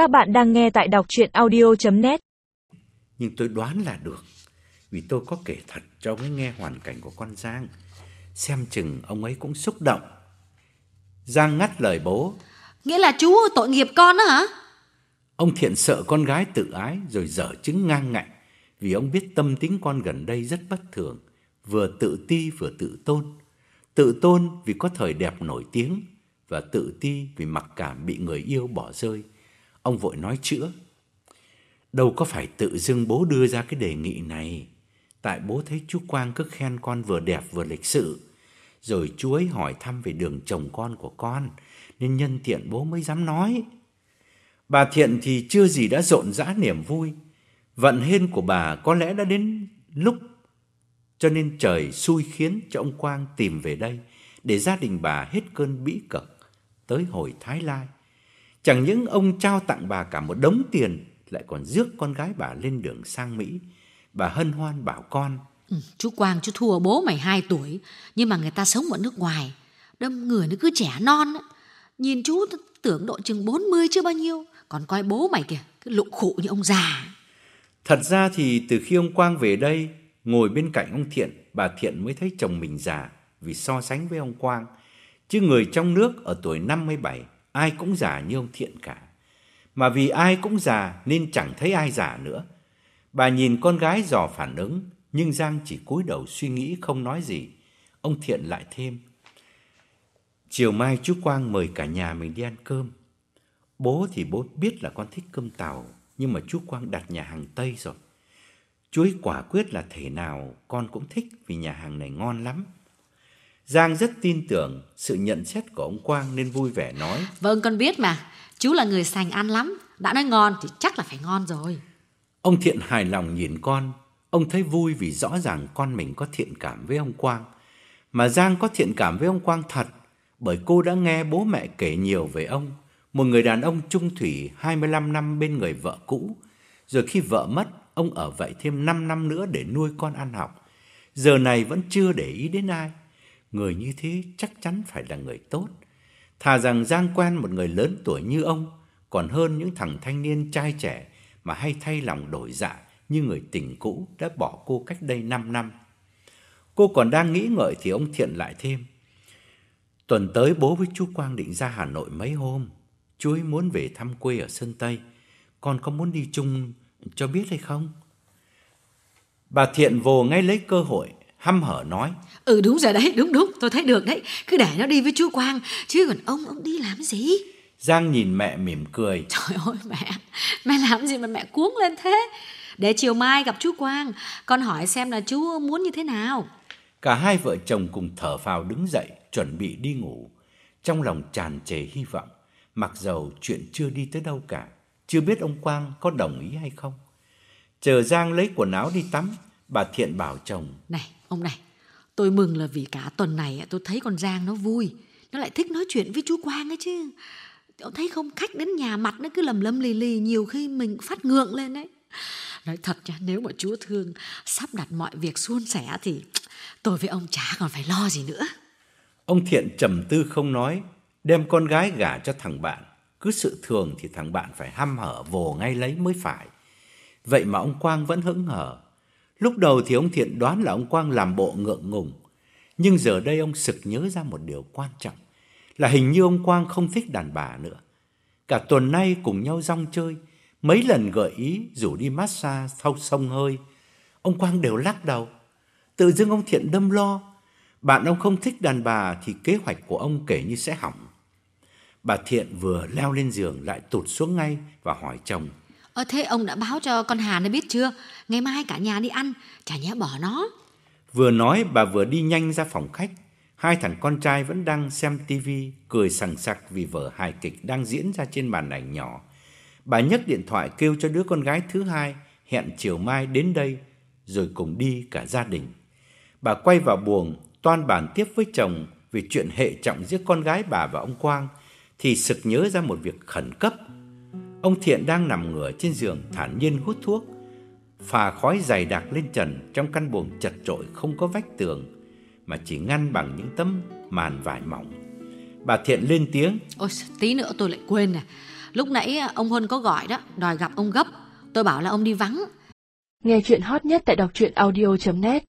Các bạn đang nghe tại đọc chuyện audio.net Nhưng tôi đoán là được Vì tôi có kể thật cho ông ấy nghe hoàn cảnh của con Giang. Xem chừng ông ấy cũng xúc động. Giang ngắt lời bố. Nghĩa là chú tội nghiệp con đó hả? Ông Thiện sợ con gái tự ái rồi dở chứng ngang ngạnh Vì ông biết tâm tính con gần đây rất bất thường Vừa tự ti vừa tự tôn. Tự tôn vì có thời đẹp nổi tiếng Và tự ti vì mặc cảm bị người yêu bỏ rơi Ông vội nói chữa. Đâu có phải tự dưng bố đưa ra cái đề nghị này. Tại bố thấy chú Quang cứ khen con vừa đẹp vừa lịch sự. Rồi chú ấy hỏi thăm về đường chồng con của con, Nên nhân tiện bố mới dám nói. Bà Thiện thì chưa gì đã rộn rã niềm vui. Vận hên của bà có lẽ đã đến lúc, Cho nên trời xui khiến cho ông Quang tìm về đây Để gia đình bà hết cơn bĩ cực, Tới hồi Thái Lai. Chẳng những ông trao tặng bà cả một đống tiền Lại còn rước con gái bà lên đường sang Mỹ. Bà hân hoan bảo con Ừ, chú Quang chú thua bố mày 2 tuổi Nhưng mà người ta sống ở nước ngoài Đâm người nó cứ trẻ non á. Nhìn chú tưởng độ chừng 40 chứ bao nhiêu Còn coi bố mày kìa Cứ lụng khụ như ông già. Thật ra thì từ khi ông Quang về đây Ngồi bên cạnh ông Thiện Bà Thiện mới thấy chồng mình già Vì so sánh với ông Quang. Chứ người trong nước ở tuổi 57 Ai cũng già như ông Thiện cả. Mà vì ai cũng già Nên chẳng thấy ai già nữa. Bà nhìn con gái dò phản ứng, Nhưng Giang chỉ cúi đầu suy nghĩ không nói gì. Ông Thiện lại thêm. Chiều mai chú Quang mời cả nhà mình đi ăn cơm. Bố thì bố biết là con thích cơm tàu, Nhưng mà chú Quang đặt nhà hàng Tây rồi. Chú ấy quả quyết là thể nào, con cũng thích Vì nhà hàng này ngon lắm. Giang rất tin tưởng sự nhận xét của ông Quang Nên vui vẻ nói. Vâng con biết mà. Chú là người sành ăn lắm. Đã nói ngon thì chắc là phải ngon rồi. Ông Thiện hài lòng nhìn con. Ông thấy vui vì rõ ràng con mình có thiện cảm với ông Quang. Mà Giang có thiện cảm với ông Quang thật Bởi cô đã nghe bố mẹ kể nhiều về ông. Một người đàn ông trung thủy 25 năm bên người vợ cũ. Rồi khi vợ mất Ông ở vậy thêm 5 năm nữa để nuôi con ăn học. Giờ này vẫn chưa để ý đến ai Người như thế chắc chắn phải là người tốt. Thà rằng Giang quen một người lớn tuổi như ông, Còn hơn những thằng thanh niên trai trẻ Mà hay thay lòng đổi dạ Như người tình cũ đã bỏ cô cách đây 5 năm. Cô còn đang nghĩ ngợi thì ông Thiện lại thêm. Tuần tới bố với chú Quang định ra Hà Nội mấy hôm. Chú ấy muốn về thăm quê ở Sơn Tây. Con có muốn đi chung cho biết hay không? Bà Thiện vồ ngay lấy cơ hội Hăm hở nói. Ừ đúng rồi đấy đúng đúng tôi thấy được đấy. Cứ để nó đi với chú Quang Chứ còn ông ông đi làm gì? Giang nhìn mẹ mỉm cười. Trời ơi mẹ Mẹ làm gì mà mẹ cuống lên thế? Để chiều mai gặp chú Quang Con hỏi xem là chú muốn như thế nào. Cả hai vợ chồng cùng thở phào đứng dậy Chuẩn bị đi ngủ. Trong lòng tràn trề hy vọng Mặc dầu chuyện chưa đi tới đâu cả Chưa biết ông Quang có đồng ý hay không. Chờ Giang lấy quần áo đi tắm Bà Thiện bảo chồng. Này ông này, Tôi mừng là vì cả tuần này tôi thấy con Giang nó vui. Nó lại thích nói chuyện với chú Quang ấy chứ. Ông thấy không? Khách đến nhà mặt nó cứ lầm lầm lì lì, Nhiều khi mình phát ngượng lên đấy Nói thật nha, nếu mà chúa thương Sắp đặt mọi việc suôn sẻ thì Tôi với ông chả còn phải lo gì nữa. Ông Thiện trầm tư không nói, Đem con gái gả cho thằng bạn. Cứ sự thường thì thằng bạn phải hăm hở, Vồ ngay lấy mới phải. Vậy mà ông Quang vẫn hững hờ. Lúc đầu thì ông Thiện đoán là ông Quang làm bộ ngượng ngùng. Nhưng giờ đây ông sực nhớ ra một điều quan trọng, Là hình như ông Quang không thích đàn bà nữa. Cả tuần nay cùng nhau rong chơi, Mấy lần gợi ý rủ đi massage thâu sông hơi, Ông Quang đều lắc đầu. Tự dưng ông Thiện đâm lo, Bạn ông không thích đàn bà thì kế hoạch của ông kể như sẽ hỏng. Bà Thiện vừa leo lên giường lại tụt xuống ngay và hỏi chồng Ờ thế ông đã báo cho con Hà nó biết chưa? Ngày mai cả nhà đi ăn, Chả nhẽ bỏ nó. Vừa nói, bà vừa đi nhanh ra phòng khách. Hai thằng con trai vẫn đang xem tivi Cười sằng sặc vì vở hài kịch đang diễn ra trên màn ảnh nhỏ. Bà nhấc điện thoại kêu cho đứa con gái thứ hai, Hẹn chiều mai đến đây, Rồi cùng đi cả gia đình. Bà quay vào buồng, Toan bàn tiếp với chồng Về chuyện hệ trọng giữa con gái bà và ông Quang, Thì sực nhớ ra một việc khẩn cấp. Ông Thiện đang nằm ngửa trên giường thản nhiên hút thuốc. Phà khói dày đặc lên trần trong căn buồng chật trội không có vách tường Mà chỉ ngăn bằng những tấm màn vải mỏng. Bà Thiện lên tiếng. Ôi tí nữa tôi lại quên nè. Lúc nãy ông Huân có gọi đó, đòi gặp ông gấp. Tôi bảo là ông đi vắng. Nghe chuyện hot nhất tại đọc truyện audio.net